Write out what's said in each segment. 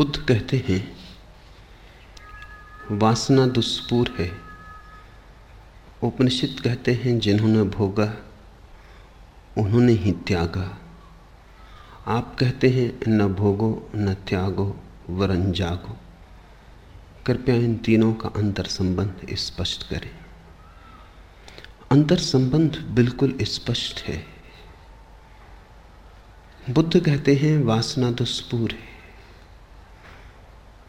बुद्ध कहते हैं, वासना दुष्पूर है। उपनिषद कहते हैं, जिन्होंने भोगा, उन्होंने ही त्यागा। आप कहते हैं, न भोगो, न त्यागो, वरन जागो। कृपया इन तीनों का अंतर संबंध स्पष्ट करें। अंतर संबंध बिल्कुल स्पष्ट है। बुद्ध कहते हैं, वासना दुष्पूर है।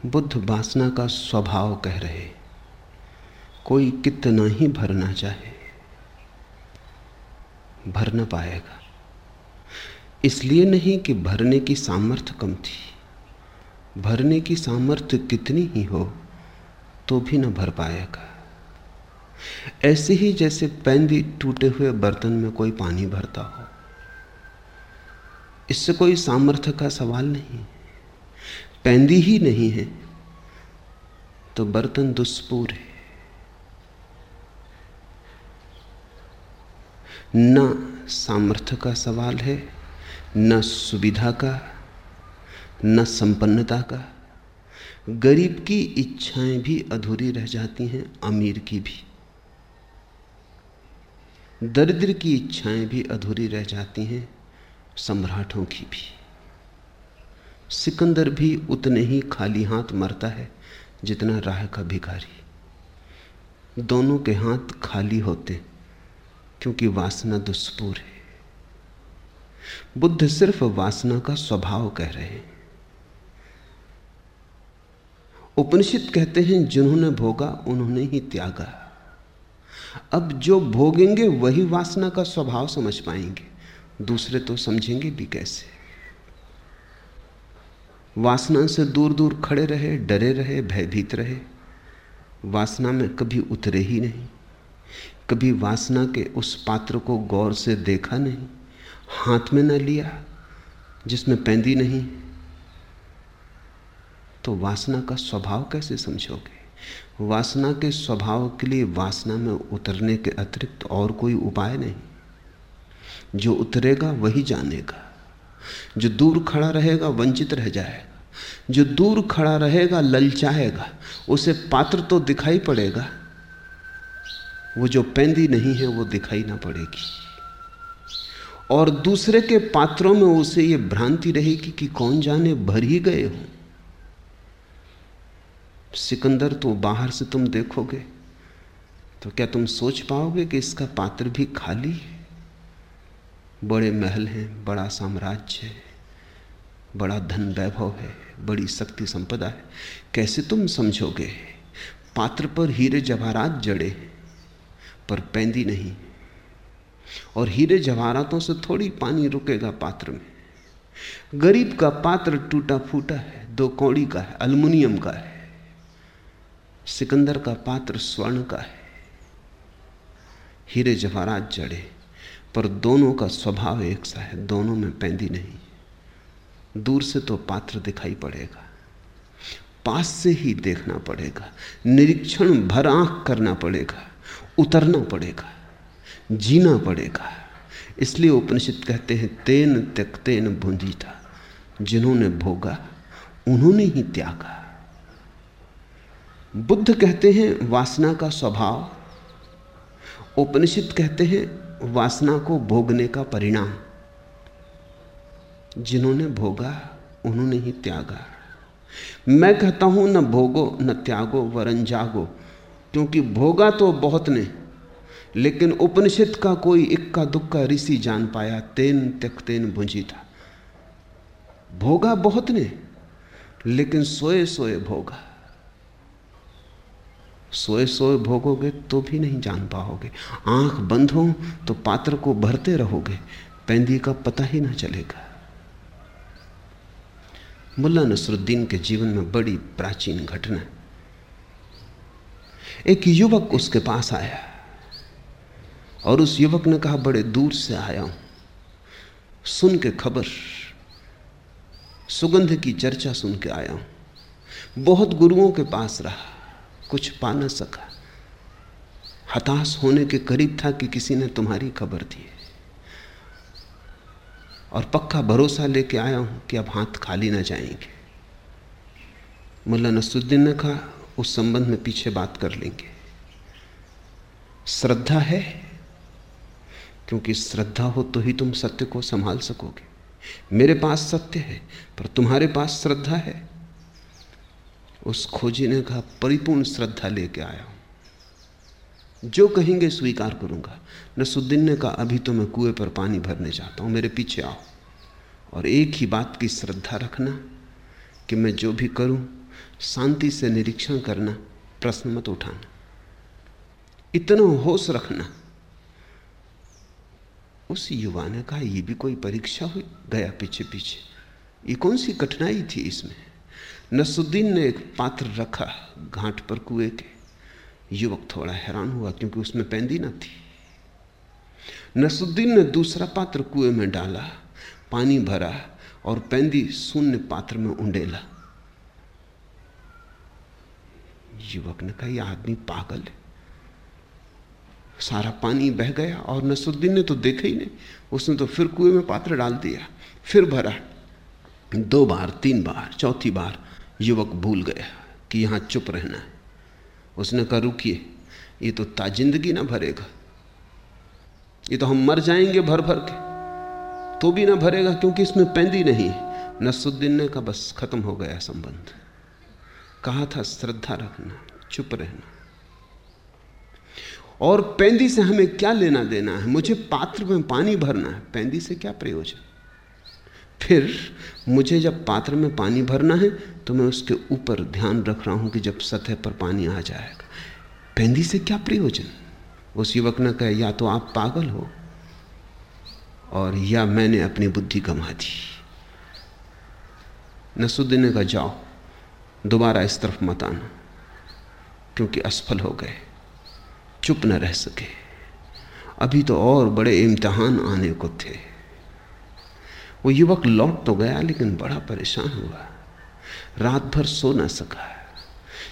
बुद्ध वासना का स्वभाव कह रहे, कोई कितना ही भरना चाहे, भर न पाएगा। इसलिए नहीं कि भरने की सामर्थ्य कम थी। भरने की सामर्थ्य कितनी ही हो तो भी न भर पाएगा। ऐसे ही जैसे पैंदी टूटे हुए बर्तन में कोई पानी भरता हो, इससे कोई सामर्थ्य का सवाल नहीं। पैंदी ही नहीं है तो बर्तन दुष्पूर है। न सामर्थ्य का सवाल है, न सुविधा का, न संपन्नता का। गरीब की इच्छाएँ भी अधूरी रह जाती हैं, अमीर की भी। दरिद्र की इच्छाएँ भी अधूरी रह जाती हैं, सम्राटों की भी। सिकंदर भी उतने ही खाली हाथ मरता है जितना राह का भिखारी। दोनों के हाथ खाली होते क्योंकि वासना दुष्पूर है। बुद्ध सिर्फ़ वासना का स्वभाव कह रहे हैं। उपनिषद कहते हैं, जिन्होंने भोगा, उन्होंने ही त्यागा। अब जो भोगेंगे, वही वासना का स्वभाव समझ पाएँगे। दूसरे तो समझेंगे भी कैसे? वासना से दूर दूर खड़े रहे, डरे रहे, भयभीत रहे। वासना में कभी उतरे ही नहीं। कभी वासना के उस पात्र को गौर से देखा नहीं। हाथ में न लिया, जिसमें पैंदी नहीं। तो वासना का स्वभाव कैसे समझोगे? वासना के स्वभाव के लिए वासना में उतरने के अतिरिक्त और कोई उपाय नहीं। जो उतरेगा, वही जानेगा। जो दूर खड़ा रहेगा, वंचित रह जाएगा। जो दूर खड़ा रहेगा, ललचाएगा। उसे पात्र तो दिखाई पड़ेगा। वो जो पेंदी नहीं है, वो दिखाई ना पड़ेगी। और दूसरे के पात्रों में उसे ये भ्रांति रहेगी कि कौन जाने, भर ही गए हो। सिकंदर तो बाहर से तुम देखोगे तो क्या तुम सोच पाओगे कि इसका पात्र भी खाली है? बड़े महल हैं, बड़ा साम्राज्य है, बड़ा धन वैभव है, बड़ी शक्ति संपदा है। कैसे तुम समझोगे? पात्र पर हीरे जवाहरात जड़े पर पैंदी नहीं। और हीरे जवाहरातों से थोड़ी पानी रुकेगा पात्र में। गरीब का पात्र टूटा फूटा है, दो कौड़ी का है, अल्मुनियम का है। सिकंदर का पात्र स्वर्ण का है। हीरे जवाहरात जड़े पर दोनों का स्वभाव एक सा है, दोनों में पैंदी नहीं। दूर से तो पात्र दिखाई पड़ेगा। पास से ही देखना पड़ेगा। निरीक्षण भर आँख करना पड़ेगा। उतरना पड़ेगा। जीना पड़ेगा। इसलिए उपनिषद कहते हैं, तेन त्यक्तेन भूंजी था जिन्होंने भोगा, उन्होंने ही त्यागा। बुद्ध कहते हैं, वासना का स्वभाव। उपनिषद कहते हैं वासना को भोगने का परिणाम। जिन्होंने भोगा, उन्होंने ही त्यागा। मैं कहता हूँ, न भोगो, न त्यागो, वरन जागो। क्योंकि भोगा तो बहुत ने, लेकिन उपनिषद का कोई इक्का दुक्का ऋषि जान पाया, तेन त्यक तेन भुंजी था। भोगा बहुत ने, लेकिन सोए सोए भोगा। सोए सोए भोगोगे तो भी नहीं जान पाओगे। आँख बंद हो तो पात्र को भरते रहोगे, पेंदी का पता ही ना चलेगा। मुल्ला नसरुद्दीन के जीवन में बड़ी प्राचीन घटना एक युवक उसके पास आया और उस युवक ने कहा, बड़े दूर से आया हूँ। सुन के खबर, सुगंध की चर्चा सुन के आया हूँ। बहुत गुरुओं के पास रहा। कुछ पा न सका। हताश होने के करीब था कि किसी ने तुम्हारी खबर दी है। और पक्का भरोसा लेके आया हूँ कि अब हाथ खाली ना जाएँगे। मुल्ला नसरुद्दीन ने कहा, उस संबंध में पीछे बात कर लेंगे। श्रद्धा है? क्योंकि श्रद्धा हो तो ही तुम सत्य को संभाल सकोगे। मेरे पास सत्य है, पर तुम्हारे पास श्रद्धा है। उस खोजी ने कहा परिपूर्ण श्रद्धा लेके आया हूँ। जो कहेंगे स्वीकार करूँगा। नसुद्दीन ने कहा, अभी तो मैं कुएँ पर पानी भरने जाता हूँ, मेरे पीछे आओ। और एक ही बात की श्रद्धा रखना कि मैं जो भी करूँ, शांति से निरीक्षण करना, प्रश्न मत उठाना। इतना होश रखना। उस युवा ने कहा यह भी कोई परीक्षा हुई? गया पीछे पीछे ये कौन सी कठिनाई थी इसमें? नसुद्दीन ने एक पात्र रखा घाट पर कुएँ के। युवक थोड़ा हैरान हुआ क्योंकि उसमें पैंदी ना थी। नसुद्दीन ने दूसरा पात्र कुएँ में डाला, पानी भरा और पैंदी शून्य पात्र में उंडेला। युवक ने कहा, यह आदमी पागल है। सारा पानी बह गया और नसुद्दीन ने तो देखा ही नहीं। उसने तो फिर कुएँ में पात्र डाल दिया, फिर भरा। दो बार, तीन बार, चौथी बार युवक भूल गया कि यहाँ चुप रहना है। उसने कहा, रुकिए, ये तो ताजिंदगी ना भरेगा। ये तो हम मर जाएँगे भर भर के। तो भी ना भरेगा क्योंकि इसमें पैंदी नहीं है। नसुद्दीन ने कहा, बस खत्म हो गया संबंध। कहा था, श्रद्धा रखना, चुप रहना। और पैंदी से हमें क्या लेना देना है? मुझे पात्र में पानी भरना है। पैंदी से क्या प्रयोजन? फिर मुझे जब पात्र में पानी भरना है तो मैं उसके ऊपर ध्यान रख रहा हूँ कि जब सतह पर पानी आ जाएगा। पेंदी से क्या प्रयोजन? उस युवक ने कहा, या तो आप पागल हो, और या मैंने अपनी बुद्धि गंवा दी। नसुद्दीन ने कहा, जाओ, दोबारा इस तरफ़ मत आना, क्योंकि असफल हो गए, चुप न रह सके। अभी तो और बड़े इम्तहान आने को थे। वो युवक लौट तो गया, लेकिन बड़ा परेशान हुआ। रात भर सो ना सका।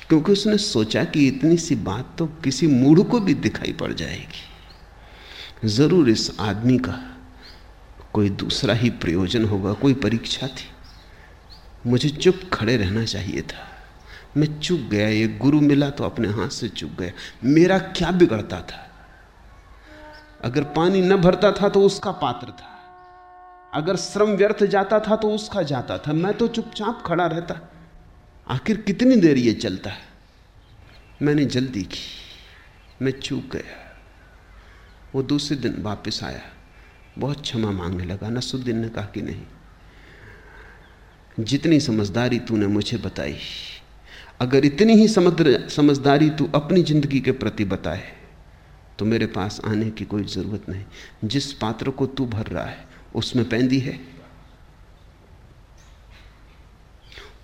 क्योंकि उसने सोचा कि इतनी सी बात तो किसी मूढ़ को भी दिखाई पड़ जाएगी। ज़रूर इस आदमी का कोई दूसरा ही प्रयोजन होगा, कोई परीक्षा थी। मुझे चुप खड़े रहना चाहिए था। मैं चुप गया ये गुरु मिला तो अपने हाथ से चुप गया। मेरा क्या बिगड़ता था? अगर पानी न भरता था तो उसका पात्र था। अगर श्रम व्यर्थ जाता था तो उसका जाता था। मैं तो चुपचाप खड़ा रहता। आखिर कितनी देर ये चलता? है मैंने जल्दी की। मैं चूक गया। वो दूसरे दिन वापस आया। बहुत क्षमा मांगने लगा। नसुद्दीन ने कहा कि नहीं, जितनी समझदारी तूने मुझे बताई, अगर इतनी ही समझदारी तू अपनी ज़िंदगी के प्रति बताए तो मेरे पास आने की कोई ज़रूरत नहीं। जिस पात्र को तू भर रहा है उसमें पैंदी है।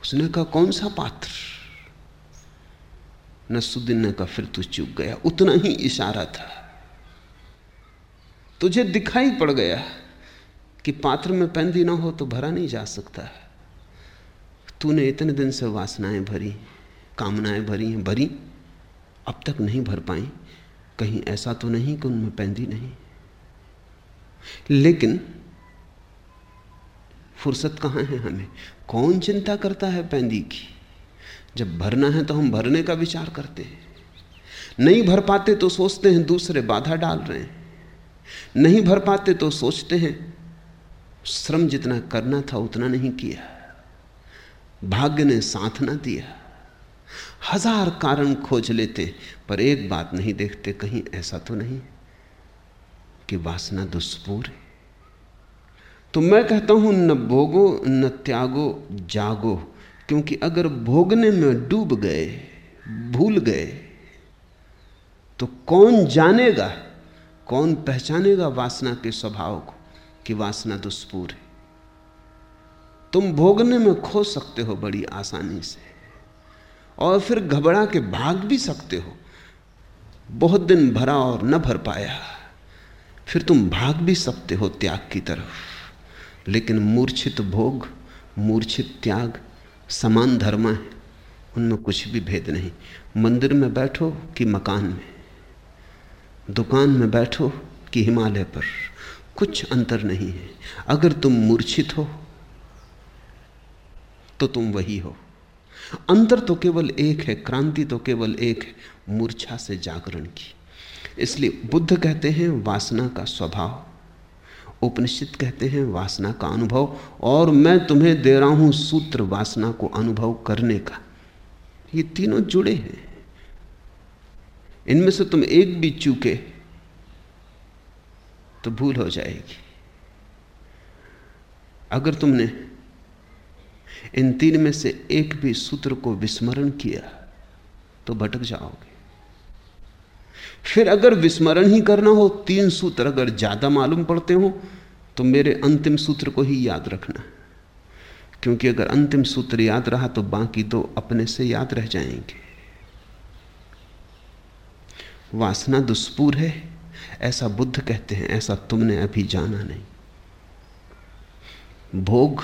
उसने कहा, कौन सा पात्र? नसुद्दीन ने कहा, फिर तू चुप गया। उतना ही इशारा था। तुझे दिखाई पड़ गया कि पात्र में पैंदी ना हो तो भरा नहीं जा सकता। तूने इतने दिन से वासनाएँ भरी, कामनाएँ भरी हैं, भरी। अब तक नहीं भर पाई। कहीं ऐसा तो नहीं कि उनमें पैंदी नहीं। लेकिन फुर्सत कहाँ है हमें? कौन चिंता करता है पैंदी की? जब भरना है तो हम भरने का विचार करते हैं। नहीं भर पाते तो सोचते हैं दूसरे बाधा डाल रहे हैं। नहीं भर पाते तो सोचते हैं, श्रम जितना करना था उतना नहीं किया। भाग्य ने साथ ना दिया। हज़ार कारण खोज लेते, पर एक बात नहीं देखते, कहीं ऐसा तो नहीं कि वासना दुष्पूर है। तो मैं कहता हूँ, न भोगो, न त्यागो, जागो। क्योंकि अगर भोगने में डूब गए, भूल गए तो कौन जानेगा, कौन पहचानेगा वासना के स्वभाव को, कि वासना दुष्पूर है? तुम भोगने में खो सकते हो बड़ी आसानी से, और फिर घबरा के भाग भी सकते हो। बहुत दिन भरा और न भर पाया, फिर तुम भाग भी सकते हो त्याग की तरफ़। लेकिन मूर्छित भोग, मूर्छित त्याग समान धर्म है, उनमें कुछ भी भेद नहीं। मंदिर में बैठो कि मकान में, दुकान में बैठो कि हिमालय पर। कुछ अंतर नहीं है। अगर तुम मूर्छित हो तो तुम वही हो। अंतर तो केवल एक है, क्रांति तो केवल एक है, मूर्छा से जागरण की। इसलिए बुद्ध कहते हैं, वासना का स्वभाव। उपनिषद कहते हैं, वासना का अनुभव, और मैं तुम्हें दे रहा हूँ सूत्र वासना को अनुभव करने का। ये तीनों जुड़े हैं। इनमें से तुम एक भी चूके तो भूल हो जाएगी। अगर तुमने इन तीन में से एक भी सूत्र को विस्मरण किया तो भटक जाओगे। फिर अगर विस्मरण ही करना हो, तीन सूत्र अगर ज़्यादा मालूम पड़ते हो तो मेरे अंतिम सूत्र को ही याद रखना। क्योंकि अगर अंतिम सूत्र याद रहा तो बाकी दो अपने से याद रह जाएँगे। वासना दुष्पूर है, ऐसा बुद्ध कहते हैं, ऐसा तुमने अभी जाना नहीं। भोग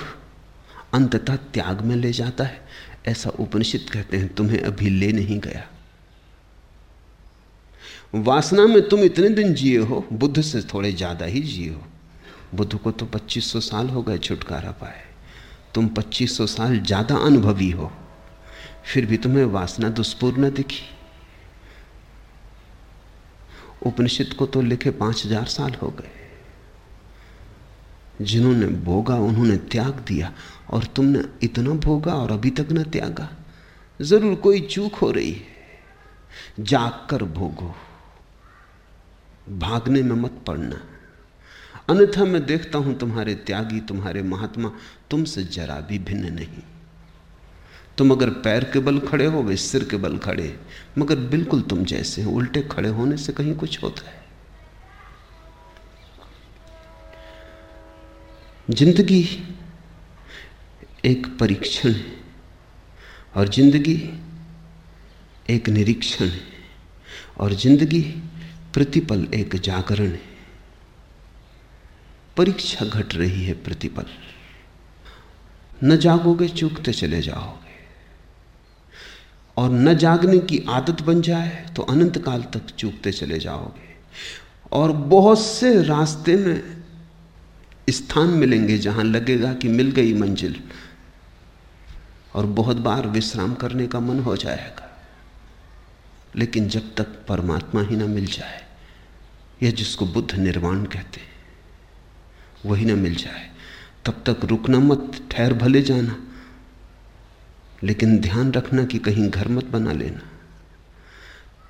अंततः त्याग में ले जाता है, ऐसा उपनिषद कहते हैं, तुम्हें अभी ले नहीं गया। वासना में तुम इतने दिन जिए हो, बुद्ध से थोड़े ज़्यादा ही जिए हो। बुद्ध को तो 2500 साल हो गए छुटकारा पाए। तुम 2500 साल ज़्यादा अनुभवी हो। फिर भी तुम्हें वासना दुष्पूर्ण दिखी। उपनिषद को तो लिखे पाँच हज़ार साल हो गए। जिन्होंने भोगा, उन्होंने त्याग दिया और तुमने इतना भोगा और अभी तक न त्यागा। ज़रूर कोई चूक हो रही है। जाग कर भोगो। भागने में मत पड़ना। अन्यथा मैं देखता हूँ तुम्हारे त्यागी, तुम्हारे महात्मा, तुमसे जरा भी भिन्न नहीं। तुम अगर पैर के बल खड़े हो, वे सिर के बल खड़े, मगर बिल्कुल तुम जैसे हो, उल्टे खड़े होने से कहीं कुछ होता है। ज़िंदगी एक परीक्षण है, और ज़िंदगी एक निरीक्षण है, और ज़िंदगी प्रतिपल एक जागरण है। परीक्षा घट रही है प्रतिपल। न जागोगे, चूकते चले जाओगे। और न जागने की आदत बन जाए तो अनंत काल तक चूकते चले जाओगे। और बहुत से रास्ते में स्थान मिलेंगे जहाँ लगेगा कि मिल गई मंजिल। और बहुत बार विश्राम करने का मन हो जाएगा। लेकिन जब तक परमात्मा ही ना मिल जाए यह जिसको बुद्ध निर्वाण कहते हैं वही ना मिल जाए। तब तक रुकना मत, ठहर भले जाना। लेकिन ध्यान रखना कि कहीं घर मत बना लेना।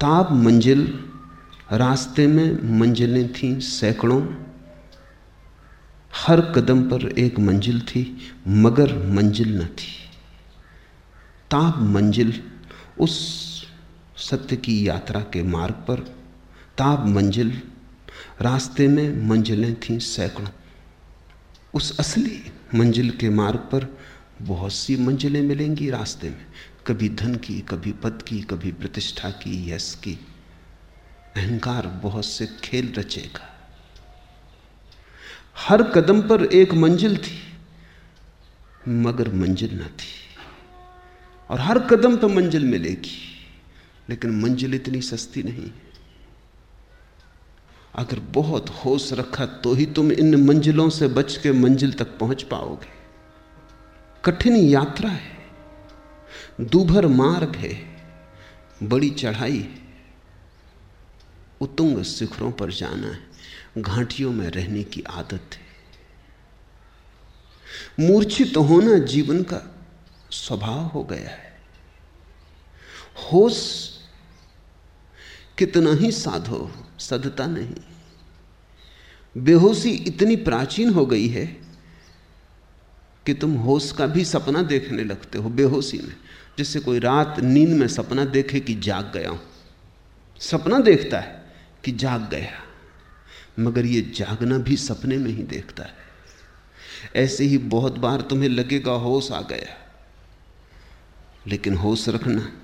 ताब मंजिल, रास्ते में मंजिलें थीं सैकड़ों। हर कदम पर एक मंजिल थी, मगर मंजिल न थी। ताब मंजिल उस सत्य की यात्रा के मार्ग पर। ताब मंजिल, रास्ते में मंजिलें थीं सैकड़ों। उस असली मंजिल के मार्ग पर बहुत सी मंजिलें मिलेंगी रास्ते में। कभी धन की, कभी पद की, कभी प्रतिष्ठा की, यश की। अहंकार बहुत से खेल रचेगा। हर कदम पर एक मंजिल थी, मगर मंजिल न थी। और हर कदम पर मंजिल मिलेगी, लेकिन मंजिल इतनी सस्ती नहीं अगर बहुत होश रखा तो ही तुम इन मंजिलों से बच के मंजिल तक पहुँच पाओगे। कठिन यात्रा है, दूभर मार्ग है, बड़ी चढ़ाई उतुंग शिखरों पर जाना है, घाटियों में रहने की आदत है। मूर्छित होना जीवन का स्वभाव हो गया है। होश कितना ही साधो सदता नहीं। बेहोशी इतनी प्राचीन हो गई है कि तुम होश का भी सपना देखने लगते हो, बेहोशी में। जैसे कोई रात नींद में सपना देखे कि जाग गया हूँ। सपना देखता है कि जाग गया। मगर ये जागना भी सपने में ही देखता है। ऐसे ही बहुत बार तुम्हें लगेगा होश आ गया। लेकिन होश रखना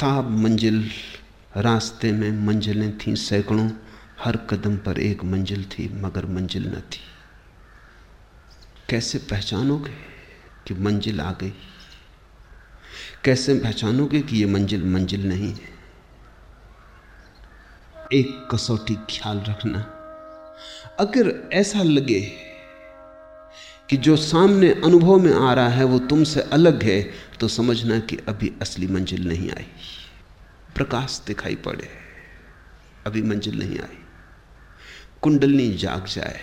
ताब मंजिल, रास्ते में मंजिलें थीं सैकड़ों, हर कदम पर एक मंजिल थी, मगर मंजिल न थी। कैसे पहचानोगे कि मंजिल आ गई? कैसे पहचानोगे कि ये मंजिल मंजिल नहीं है? एक कसौटी ख्याल रखना। अगर ऐसा लगे कि जो सामने अनुभव में आ रहा है वो तुमसे अलग है तो समझना कि अभी असली मंजिल नहीं आई। प्रकाश दिखाई पड़े, अभी मंजिल नहीं आई। कुंडलनी जाग जाए,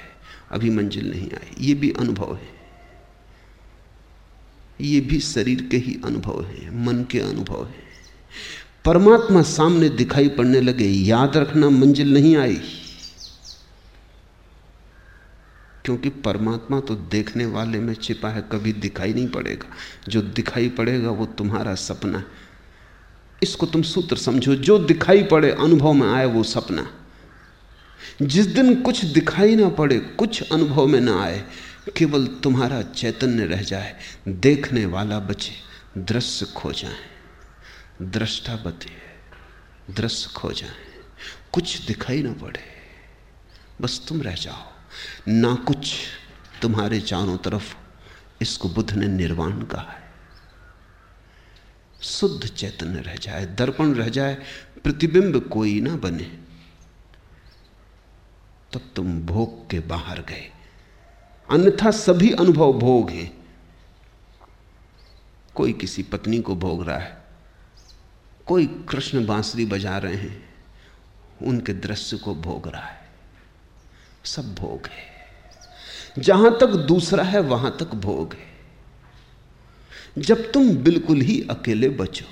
अभी मंजिल नहीं आई। ये भी अनुभव है। ये भी शरीर के ही अनुभव है, मन के अनुभव है। परमात्मा सामने दिखाई पड़ने लगे, याद रखना मंजिल नहीं आई। क्योंकि परमात्मा तो देखने वाले में छिपा है, कभी दिखाई नहीं पड़ेगा। जो दिखाई पड़ेगा, वो तुम्हारा सपना है। इसको तुम सूत्र समझो, जो दिखाई पड़े, अनुभव में आए, वो सपना। जिस दिन कुछ दिखाई ना पड़े, कुछ अनुभव में ना आए, केवल तुम्हारा चैतन्य रह जाए, देखने वाला बचे, दृश्य खो जाए, दृष्टा बचे दृश्य खो जाए, कुछ दिखाई ना पड़े, बस तुम रह जाओ। ना कुछ तुम्हारे चारों तरफ़ इसको बुद्ध ने निर्वाण कहा है। शुद्ध चैतन्य रह जाए, दर्पण रह जाए, प्रतिबिंब कोई ना बने, तब तुम भोग के बाहर गए। अन्यथा सभी अनुभव भोग हैं। कोई किसी पत्नी को भोग रहा है, कोई कृष्ण बांसुरी बजा रहे हैं, उनके दृश्य को भोग रहा है। सब भोग है। जहाँ तक दूसरा है, वहाँ तक भोग है। जब तुम बिल्कुल ही अकेले बचो,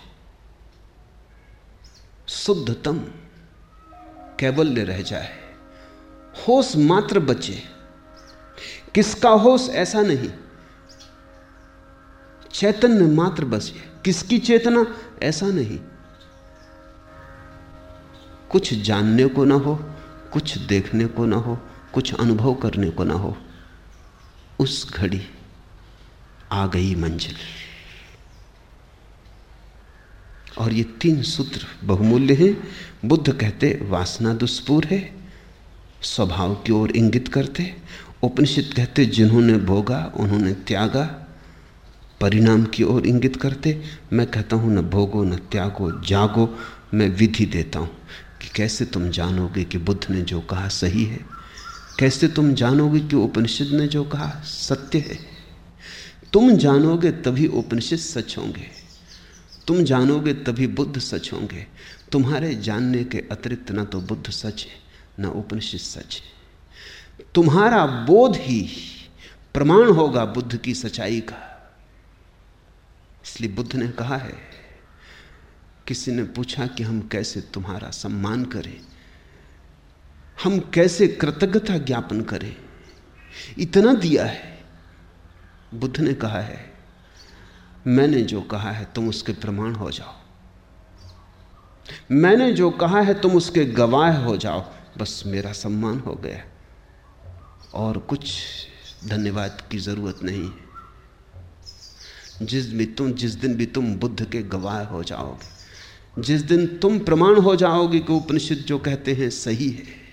शुद्धतम कैवल्य रह जाए। होश मात्र बचे। किसका होश ऐसा नहीं? चैतन्य मात्र बचे किसकी चेतना? ऐसा नहीं। कुछ जानने को ना हो, कुछ देखने को ना हो कुछ अनुभव करने को ना हो, उस घड़ी आ गई मंजिल। और ये तीन सूत्र बहुमूल्य हैं। बुद्ध कहते, वासना दुष्पूर है, स्वभाव की ओर इंगित करते। उपनिषद कहते, जिन्होंने भोगा, उन्होंने त्यागा, परिणाम की ओर इंगित करते। मैं कहता हूँ, न भोगो, न त्यागो, जागो, मैं विधि देता हूँ कि कैसे तुम जानोगे कि बुद्ध ने जो कहा सही है? कैसे तुम जानोगे कि उपनिषद ने जो कहा, सत्य है? तुम जानोगे तभी उपनिषद सच होंगे। तुम जानोगे तभी बुद्ध सच होंगे। तुम्हारे जानने के अतिरिक्त ना तो बुद्ध सच है, ना उपनिषद सच है। तुम्हारा बोध ही प्रमाण होगा बुद्ध की सच्चाई का। इसलिए बुद्ध ने कहा है, किसी ने पूछा कि हम कैसे तुम्हारा सम्मान करें? हम कैसे कृतज्ञता ज्ञापन करें? इतना दिया है। बुद्ध ने कहा है, मैंने जो कहा है तुम उसके प्रमाण हो जाओ। मैंने जो कहा है तुम उसके गवाह हो जाओ। बस मेरा सम्मान हो गया। और कुछ धन्यवाद की ज़रूरत नहीं। जिस भी तुम, जिस दिन भी तुम बुद्ध के गवाह हो जाओगे, जिस दिन तुम प्रमाण हो जाओगे कि उपनिषद जो कहते हैं सही है।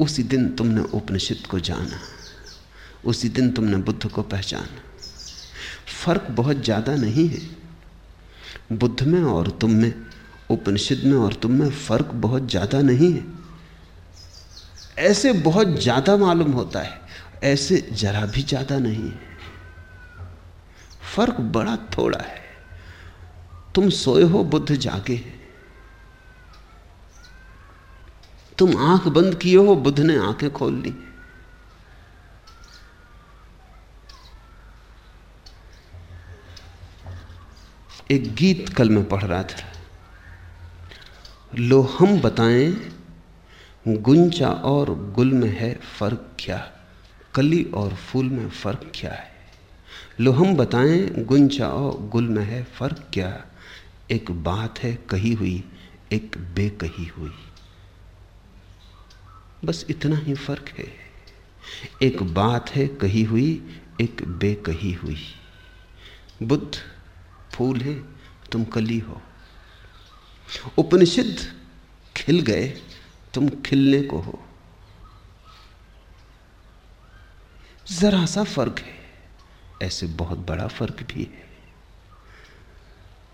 उसी दिन तुमने उपनिषद को जाना, उसी दिन तुमने बुद्ध को पहचाना। फ़र्क बहुत ज़्यादा नहीं है। बुद्ध में और तुम में, उपनिषद में और तुम में फ़र्क बहुत ज़्यादा नहीं है। ऐसे बहुत ज़्यादा मालूम होता है, ऐसे जरा भी ज़्यादा नहीं है। फ़र्क बड़ा थोड़ा है। तुम सोए हो, बुद्ध जागे तुम आँख बंद किए हो, बुद्ध ने आँखें खोल ली। एक गीत कल मैं पढ़ रहा था। लो हम बताएँ, गुंजा और गुल में है फ़र्क क्या? कली और फूल में फ़र्क क्या है? लो हम बताएँ, गुंजा और गुल में है फ़र्क क्या? एक बात है कही हुई, एक बेकही हुई। बस इतना ही फ़र्क है। एक बात है कही हुई, एक बेकही हुई। बुद्ध, फूल है, तुम कली हो। उपनिषद, खिल गए, तुम खिलने को हो। जरा सा फ़र्क है, ऐसे बहुत बड़ा फ़र्क भी है।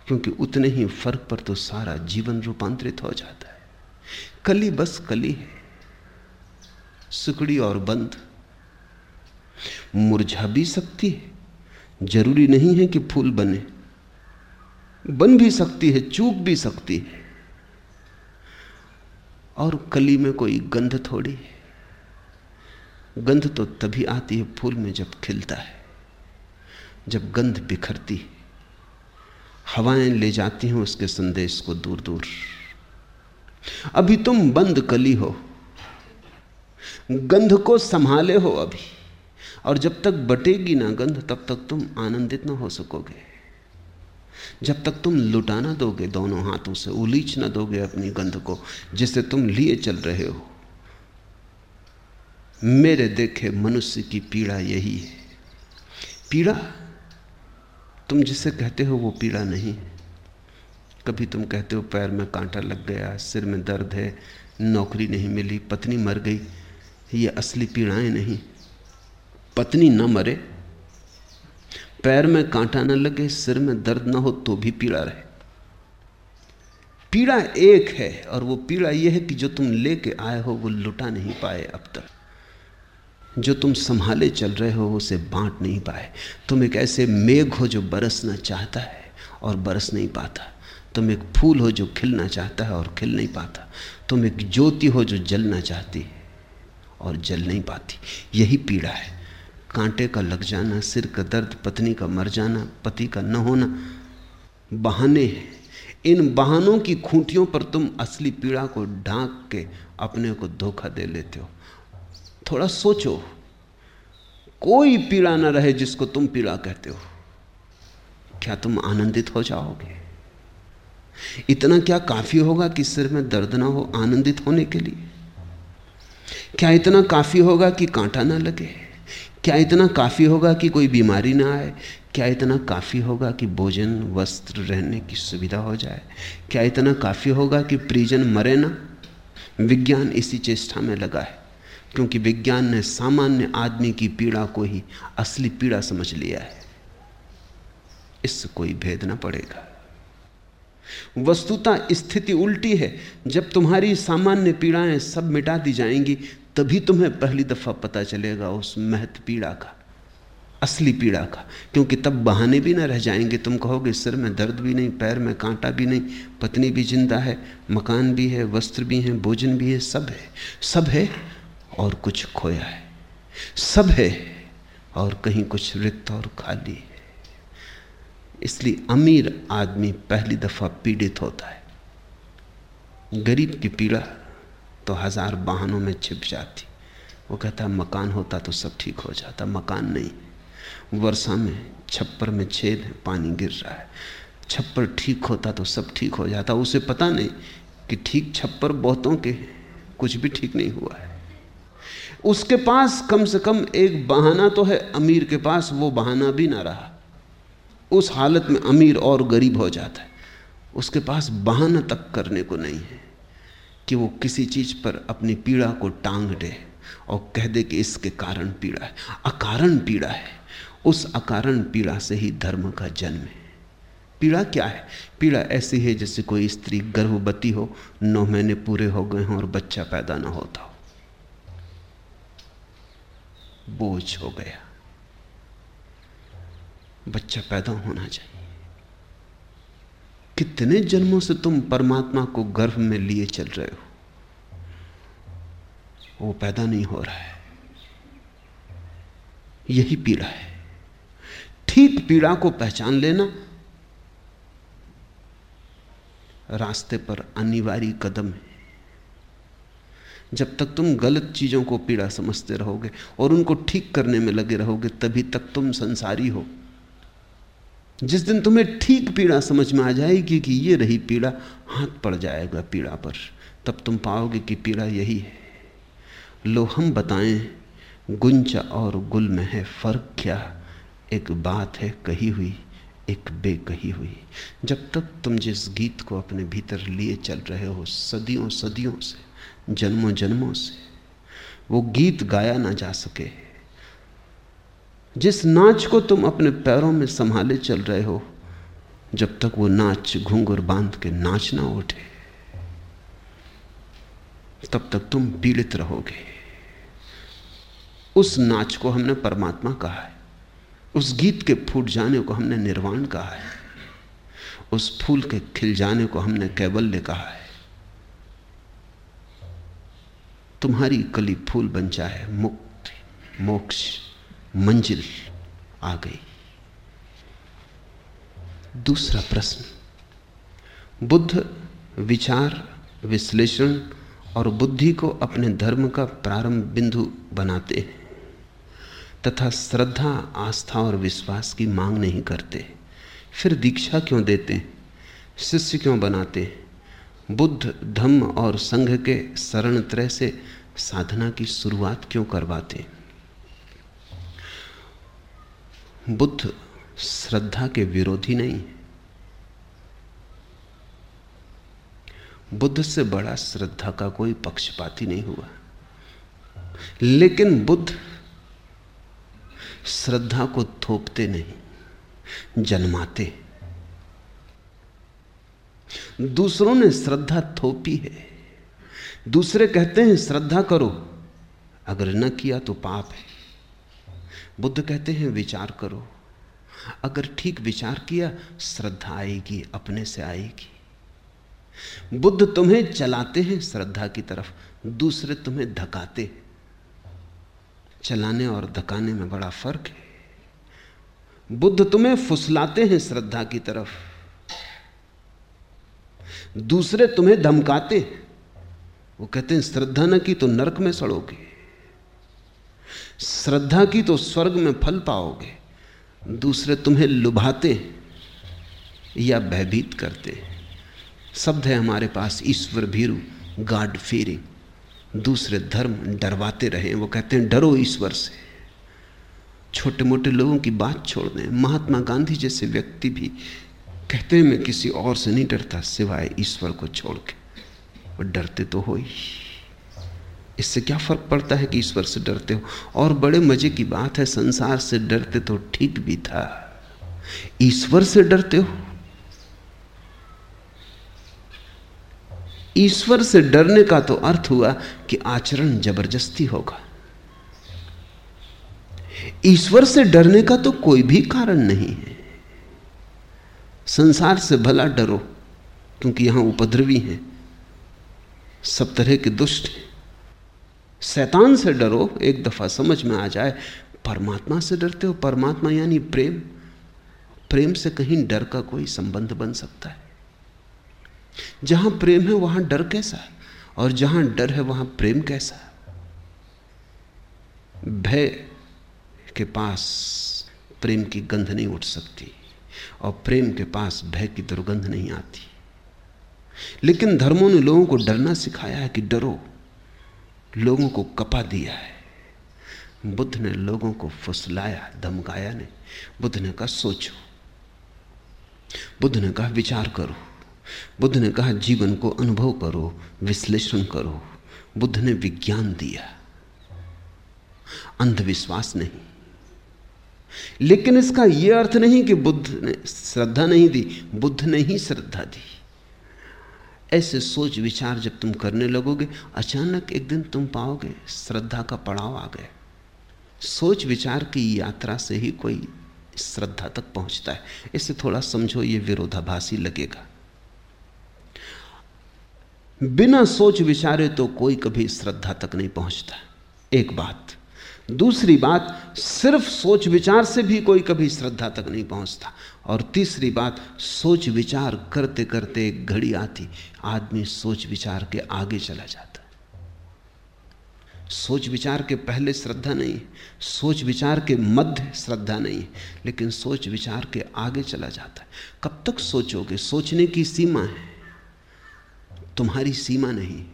क्योंकि उतने ही फ़र्क पर तो सारा जीवन रूपांतरित हो जाता है। कली बस कली है। सुकड़ी और बंद। मुरझा भी सकती है, ज़रूरी नहीं है कि फूल बने। बन भी सकती है, चूक भी सकती है। और कली में कोई गंध थोड़ी है। गंध तो तभी आती है फूल में जब खिलता है, जब गंध बिखरती है। हवाएँ ले जाती हैं उसके संदेश को दूर दूर अभी तुम बंद कली हो। गंध को संभाले हो अभी। और जब तक बटेगी ना गंध, तब तक तुम आनंदित ना हो सकोगे। जब तक तुम लुटा ना दोगे, दोनों हाथों से उलीच ना दोगे अपनी गंध को, जिसे तुम लिए चल रहे हो। मेरे देखे मनुष्य की पीड़ा यही है। पीड़ा? तुम जिसे कहते हो वो पीड़ा नहीं। कभी तुम कहते हो, पैर में कांटा लग गया, सिर में दर्द है, नौकरी नहीं मिली, पत्नी मर गई ये असली पीड़ाएँ नहीं। पत्नी न मरे, पैर में कांटा न लगे, सिर में दर्द न हो तो भी पीड़ा रहे। पीड़ा एक है और वो पीड़ा यह है कि जो तुम लेके आए हो, वो लुटा नहीं पाए अब तक। जो तुम संभाले चल रहे हो उसे बांट नहीं पाए। तुम एक ऐसे मेघ हो जो बरसना चाहता है और बरस नहीं पाता। तुम एक फूल हो जो खिलना चाहता है और खिल नहीं पाता। तुम एक ज्योति हो जो जलना चाहती है। और जल नहीं पाती। यही पीड़ा है। कांटे का लग जाना, सिर का दर्द, पत्नी का मर जाना, पति का न होना, बहाने हैं। इन बहानों की खूंटियों पर तुम असली पीड़ा को ढांक के अपने को धोखा दे लेते हो। थोड़ा सोचो, कोई पीड़ा ना रहे जिसको तुम पीड़ा कहते हो। क्या तुम आनंदित हो जाओगे? इतना क्या काफ़ी होगा कि सिर में दर्द ना हो आनंदित होने के लिए? क्या इतना काफ़ी होगा कि कांटा ना लगे? क्या इतना काफ़ी होगा कि कोई बीमारी ना आए? क्या इतना काफ़ी होगा कि भोजन, वस्त्र, रहने की सुविधा हो जाए? क्या इतना काफ़ी होगा कि परिजन मरे ना? विज्ञान इसी चेष्टा में लगा है, क्योंकि विज्ञान ने सामान्य आदमी की पीड़ा को ही असली पीड़ा समझ लिया है। इससे कोई भेद ना पड़ेगा। वस्तुता स्थिति उल्टी है। जब तुम्हारी सामान्य पीड़ाएँ सब मिटा दी जाएँगी तभी तुम्हें पहली दफ़ा पता चलेगा उस महत पीड़ा का, असली पीड़ा का। क्योंकि तब बहाने भी ना रह जाएँगे। तुम कहोगे, सिर में दर्द भी नहीं, पैर में कांटा भी नहीं, पत्नी भी ज़िंदा है, मकान भी है, वस्त्र भी है, भोजन भी है, सब है। सब है और कुछ खोया है। सब है और कहीं कुछ रिक्त और खाली है। इसलिए अमीर आदमी पहली दफ़ा पीड़ित होता है। गरीब की पीड़ा तो हज़ार बहानों में छिप जाती। वो कहता, मकान होता तो सब ठीक हो जाता, मकान नहीं। वर्षा में छप्पर में छेद है, पानी गिर रहा है। छप्पर ठीक होता तो सब ठीक हो जाता। उसे पता नहीं कि ठीक छप्पर बहुतों के कुछ भी ठीक नहीं हुआ है। उसके पास कम से कम एक बहाना तो है, अमीर के पास वो बहाना भी ना रहा। उस हालत में अमीर और गरीब हो जाता है। उसके पास बहाना तक करने को नहीं है। कि वो किसी चीज़ पर अपनी पीड़ा को टांग दे और कह दे कि इसके कारण पीड़ा है। अकारण पीड़ा है। उस अकारण पीड़ा से ही धर्म का जन्म है। पीड़ा क्या है? पीड़ा ऐसी है जैसे कोई स्त्री गर्भवती हो, नौ महीने पूरे हो गए हों और बच्चा पैदा ना होता हो। बोझ हो गया। बच्चा पैदा होना चाहिए। कितने जन्मों से तुम परमात्मा को गर्भ में लिए चल रहे हो? वो पैदा नहीं हो रहा है। यही पीड़ा है। ठीक पीड़ा को पहचान लेना रास्ते पर अनिवार्य कदम है। जब तक तुम गलत चीज़ों को पीड़ा समझते रहोगे और उनको ठीक करने में लगे रहोगे, तभी तक तुम संसारी हो। जिस दिन तुम्हें ठीक पीड़ा समझ में आ जाएगी कि ये रही पीड़ा, हाथ पड़ जाएगा पीड़ा पर, तब तुम पाओगे कि पीड़ा यही है। लो हम बताएँ, गुंजा और गुल में है फ़र्क क्या? एक बात है कही हुई, एक बेकही हुई। जब तक तुम जिस गीत को अपने भीतर लिए चल रहे हो, सदियों सदियों से, जन्मों जन्मों से, वो गीत गाया ना जा सके। जिस नाच को तुम अपने पैरों में संभाले चल रहे हो, जब तक वो नाच घूंघर बाँध के नाच ना उठे, तब तक तुम पीड़ित रहोगे। उस नाच को हमने परमात्मा कहा है। उस गीत के फूट जाने को हमने निर्वाण कहा है। उस फूल के खिल जाने को हमने कैवल्य कहा है। तुम्हारी कली फूल बन जाए मुक्ति, मोक्ष। मंजिल आ गई। दूसरा प्रश्न, बुद्ध विचार, विश्लेषण और बुद्धि को अपने धर्म का प्रारंभ बिंदु बनाते हैं तथा श्रद्धा, आस्था और विश्वास की मांग नहीं करते। फिर दीक्षा क्यों देते शिष्य क्यों बनाते बुद्ध धम्म और संघ के शरण त्रय से साधना की शुरुआत क्यों करवाते बुद्ध श्रद्धा के विरोधी नहीं। है बुद्ध से बड़ा श्रद्धा का कोई पक्षपाती नहीं हुआ। लेकिन बुद्ध श्रद्धा को थोपते नहीं, जन्माते। दूसरों ने श्रद्धा थोपी है, दूसरे कहते हैं, श्रद्धा करो, अगर न किया तो पाप है। बुद्ध कहते हैं, विचार करो। अगर ठीक विचार किया, श्रद्धा आएगी, अपने से आएगी। बुद्ध तुम्हें चलाते हैं, श्रद्धा की तरफ़। दूसरे तुम्हें धकाते चलाने और धकाने में बड़ा फ़र्क है। बुद्ध तुम्हें फुसलाते हैं, श्रद्धा की तरफ़। दूसरे तुम्हें धमकाते वो कहते हैं, श्रद्धा न की तो नरक में सड़ोगे। श्रद्धा की तो स्वर्ग में फल पाओगे, दूसरे तुम्हें लुभाते या भयभीत करते। शब्द है हमारे पास, ईश्वर भीरु गाड फीरिंग दूसरे धर्म डरवाते रहे, वो कहते हैं, डरो ईश्वर से। छोटे मोटे लोगों की बात छोड़ दें, महात्मा गांधी जैसे व्यक्ति भी कहते हैं, मैं किसी और से नहीं डरता, सिवाय ईश्वर को छोड़ के। वो डरते तो हो ही। इससे क्या फ़र्क पड़ता है कि ईश्वर से डरते हो? और बड़े मज़े की बात है, संसार से डरते तो ठीक भी था। ईश्वर से डरते हो? ईश्वर से डरने का तो अर्थ हुआ कि आचरण ज़बरदस्ती होगा। ईश्वर से डरने का तो कोई भी कारण नहीं है। संसार से भला डरो, क्योंकि यहाँ उपद्रवी हैं, सब तरह के दुष्ट हैं। शैतान से डरो, एक दफ़ा समझ में आ जाए, परमात्मा से डरते हो? परमात्मा यानी प्रेम। प्रेम से कहीं डर का कोई संबंध बन सकता है। जहाँ प्रेम है, वहाँ डर कैसा है? और जहाँ डर है, वहाँ प्रेम कैसा है? भय के पास प्रेम की गंध नहीं उठ सकती, और प्रेम के पास भय की दुर्गंध नहीं आती। लेकिन धर्मों ने लोगों को डरना सिखाया है कि डरो। लोगों को कपा दिया है। बुद्ध ने लोगों को फुसलाया, धमकाया ने बुद्ध ने कहा, सोचो। बुद्ध ने कहा, विचार करो। बुद्ध ने कहा, जीवन को अनुभव करो, विश्लेषण करो। बुद्ध ने विज्ञान दिया। अंधविश्वास नहीं। लेकिन इसका यह अर्थ नहीं कि बुद्ध ने श्रद्धा नहीं दी। बुद्ध ने ही श्रद्धा दी। ऐसे सोच विचार जब तुम करने लगोगे, अचानक एक दिन तुम पाओगे श्रद्धा का पड़ाव आ गया। सोच विचार की यात्रा से ही कोई श्रद्धा तक पहुँचता है। इसे थोड़ा समझो, ये विरोधाभासी लगेगा। बिना सोच विचारे तो कोई कभी श्रद्धा तक नहीं पहुँचता। एक बात दूसरी बात, सिर्फ़ सोच विचार से भी कोई कभी श्रद्धा तक नहीं पहुँचता। और तीसरी बात, सोच विचार करते करते एक घड़ी आती, आदमी सोच विचार के आगे चला जाता। सोच विचार के पहले श्रद्धा नहीं, सोच विचार के मध्य श्रद्धा नहीं, लेकिन सोच विचार के आगे चला जाता है। कब तक सोचोगे? सोचने की सीमा है। तुम्हारी सीमा नहीं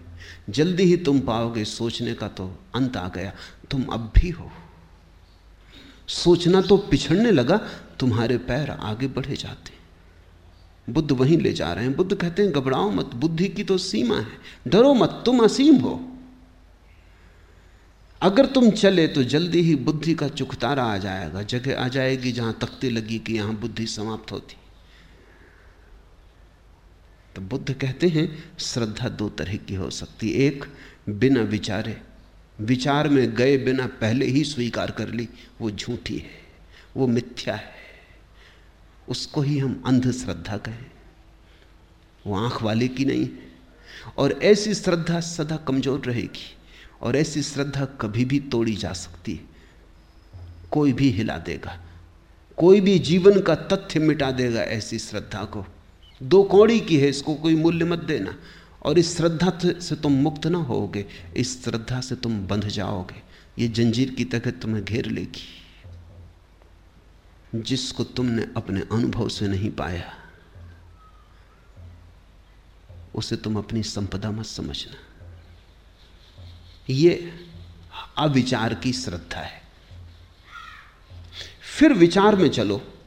जल्दी ही तुम पाओगे, सोचने का तो अंत आ गया। तुम अब भी हो। सोचना तो पिछड़ने लगा, तुम्हारे पैर आगे बढ़े जाते। बुद्ध वहीं ले जा रहे हैं। बुद्ध कहते हैं, घबराओ मत, बुद्धि की तो सीमा है। डरो मत, तुम असीम हो। अगर तुम चले तो जल्दी ही बुद्धि का चुखतारा आ जाएगा। जगह आ जाएगी जहाँ तख्ती लगी कि यहाँ बुद्धि समाप्त होती। तो बुद्ध कहते हैं, श्रद्धा दो तरह की हो सकती एक, बिना विचारे। विचार में गए बिना पहले ही स्वीकार कर ली, वो झूठी है, वो मिथ्या है। उसको ही हम अंधश्रद्धा कहें। वो आँख वाले की नहीं है। और ऐसी श्रद्धा सदा कमज़ोर रहेगी, और ऐसी श्रद्धा कभी भी तोड़ी जा सकती है। कोई भी हिला देगा, कोई भी जीवन का तथ्य मिटा देगा ऐसी श्रद्धा को। दो कौड़ी की है, इसको कोई मूल्य मत देना। और इस श्रद्धा से तुम मुक्त ना होगे इस श्रद्धा से तुम बंध जाओगे। ये जंजीर की तरह तुम्हें घेर लेगी, जिसको तुमने अपने अनुभव से नहीं पाया। उसे तुम अपनी संपदा मत समझना। ये अविचार की श्रद्धा है। फिर विचार में चलो।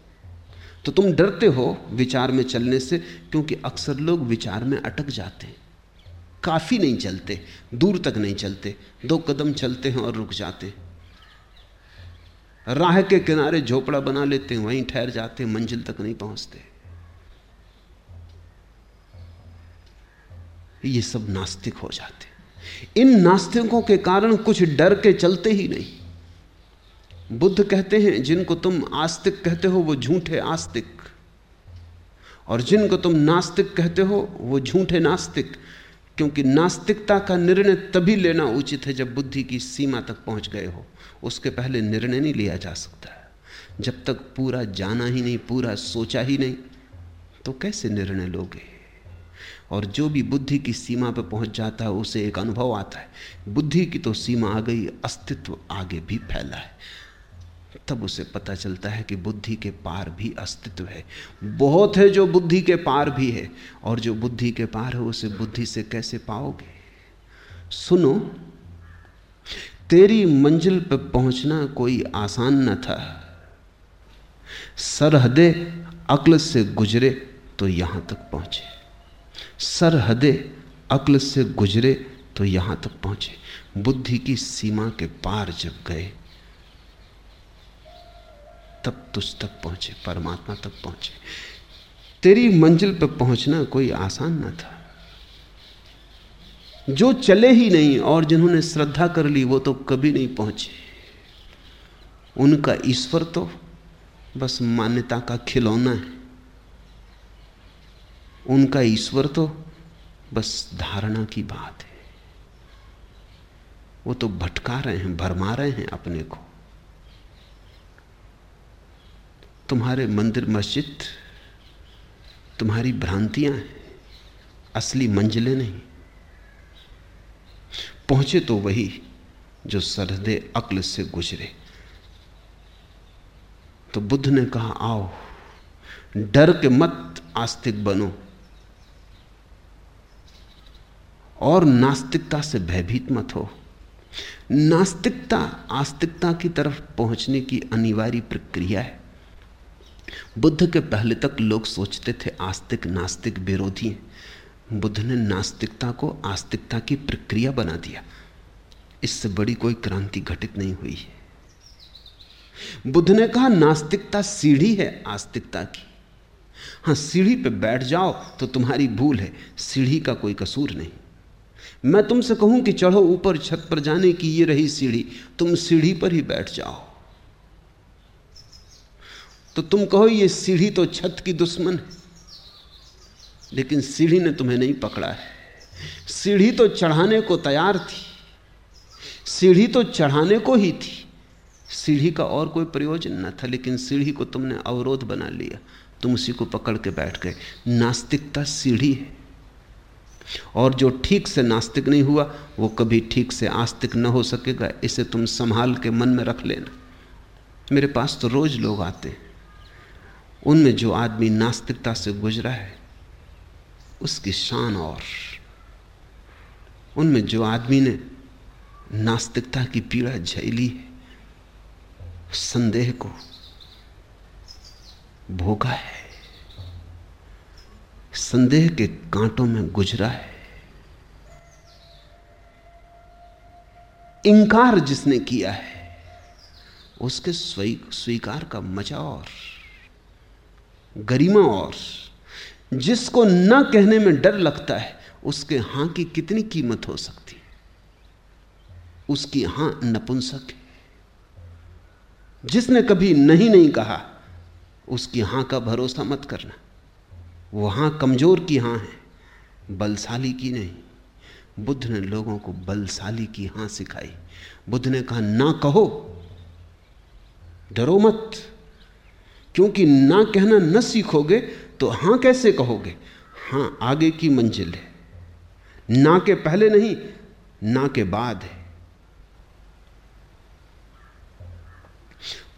तो तुम डरते हो विचार में चलने से, क्योंकि अक्सर लोग विचार में अटक जाते हैं। काफ़ी नहीं चलते, दूर तक नहीं चलते, दो कदम चलते हैं और रुक जाते हैं। राह के किनारे झोपड़ा बना लेते हैं, वहीं ठहर जाते हैं, मंजिल तक नहीं पहुँचते। ये सब नास्तिक हो जाते इन नास्तिकों के कारण कुछ डर के चलते ही नहीं। बुद्ध कहते हैं, जिनको तुम आस्तिक कहते हो, वो झूठे आस्तिक। और जिनको तुम नास्तिक कहते हो, वो झूठे नास्तिक, क्योंकि नास्तिकता का निर्णय तभी लेना उचित है जब बुद्धि की सीमा तक पहुँच गए हो। उसके पहले निर्णय नहीं लिया जा सकता जब तक पूरा जाना ही नहीं, पूरा सोचा ही नहीं तो कैसे निर्णय लोगे? और जो भी बुद्धि की सीमा पर पहुँच जाता है, उसे एक अनुभव आता है। बुद्धि की तो सीमा आ गई, अस्तित्व आगे भी फैला है। तब उसे पता चलता है कि बुद्धि के पार भी अस्तित्व है। बहुत है जो बुद्धि के पार भी है, और जो बुद्धि के पार है, उसे बुद्धि से कैसे पाओगे? सुनो, तेरी मंजिल पर पहुँचना कोई आसान न था। सरहदे अक्ल से गुजरे तो यहाँ तक पहुँचे। सरहदे अक्ल से गुजरे तो यहाँ तक पहुँचे। बुद्धि की सीमा के पार जब गए तब तुझ तक पहुँचे, परमात्मा तक पहुँचे। तेरी मंजिल पर पहुँचना कोई आसान न था। जो चले ही नहीं और जिन्होंने श्रद्धा कर ली, वो तो कभी नहीं पहुँचे। उनका ईश्वर तो बस मान्यता का खिलौना है। उनका ईश्वर तो बस धारणा की बात है। वो तो भटका रहे हैं, भरमा रहे हैं अपने को। तुम्हारे मंदिर मस्जिद, तुम्हारी भ्रांतियाँ हैं, असली मंजिलें नहीं। पहुँचे तो वही जो सरहदे अक्ल से गुजरे। तो बुद्ध ने कहा, आओ, डर के मत आस्तिक बनो। और नास्तिकता से भयभीत मत हो। नास्तिकता आस्तिकता की तरफ़ पहुँचने की अनिवार्य प्रक्रिया है। बुद्ध के पहले तक लोग सोचते थे आस्तिक नास्तिक विरोधी। बुद्ध ने नास्तिकता को आस्तिकता की प्रक्रिया बना दिया। इससे बड़ी कोई क्रांति घटित नहीं हुई। है बुद्ध ने कहा, नास्तिकता सीढ़ी है आस्तिकता की। हाँ, सीढ़ी पे बैठ जाओ तो तुम्हारी भूल है, सीढ़ी का कोई कसूर नहीं। मैं तुमसे कहूँ कि चढ़ो ऊपर छत पर जाने की ये रही सीढ़ी, तुम सीढ़ी पर ही बैठ जाओ। तो तुम कहो ये सीढ़ी तो छत की दुश्मन है, लेकिन सीढ़ी ने तुम्हें नहीं पकड़ा है। सीढ़ी तो चढ़ाने को तैयार थी, सीढ़ी तो चढ़ाने को ही थी। सीढ़ी का और कोई प्रयोजन न था, लेकिन सीढ़ी को तुमने अवरोध बना लिया। तुम उसी को पकड़ के बैठ गए। नास्तिकता सीढ़ी है। और जो ठीक से नास्तिक नहीं हुआ, वो कभी ठीक से आस्तिक न हो सकेगा। इसे तुम संभाल के मन में रख लेना। मेरे पास तो रोज लोग आते हैं। उनमें जो आदमी नास्तिकता से गुजरा है, उसकी शान और। उनमें जो आदमी ने नास्तिकता की पीड़ा झेली है, संदेह को भोगा है, संदेह के कांटों में गुजरा है। इंकार जिसने किया है, उसके स्वीकार का मज़ा और गरिमा और। जिसको न कहने में डर लगता है, उसके हाँ की कितनी कीमत हो सकती उसकी हाँ नपुंसक है। जिसने कभी नहीं नहीं कहा, उसकी हाँ का भरोसा मत करना। वो हाँ कमज़ोर की हाँ है, बलशाली की नहीं। बुद्ध ने लोगों को बलशाली की हाँ सिखाई। बुद्ध ने कहा, ना कहो, डरो मत। क्योंकि ना कहना न सीखोगे तो हाँ कैसे कहोगे? हाँ, आगे की मंजिल है। ना के पहले नहीं, ना के बाद है।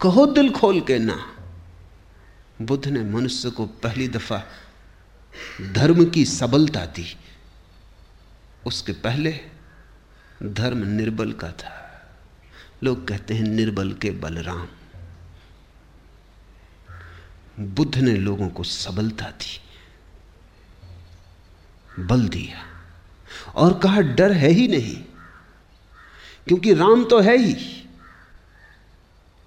कहो दिल खोल के ना। बुद्ध ने मनुष्य को पहली दफ़ा धर्म की सबलता दी। उसके पहले धर्म निर्बल का था। लोग कहते हैं निर्बल के बलराम। बुद्ध ने लोगों को सबलता दी, बल दिया और कहा, डर है ही नहीं, क्योंकि राम तो है ही।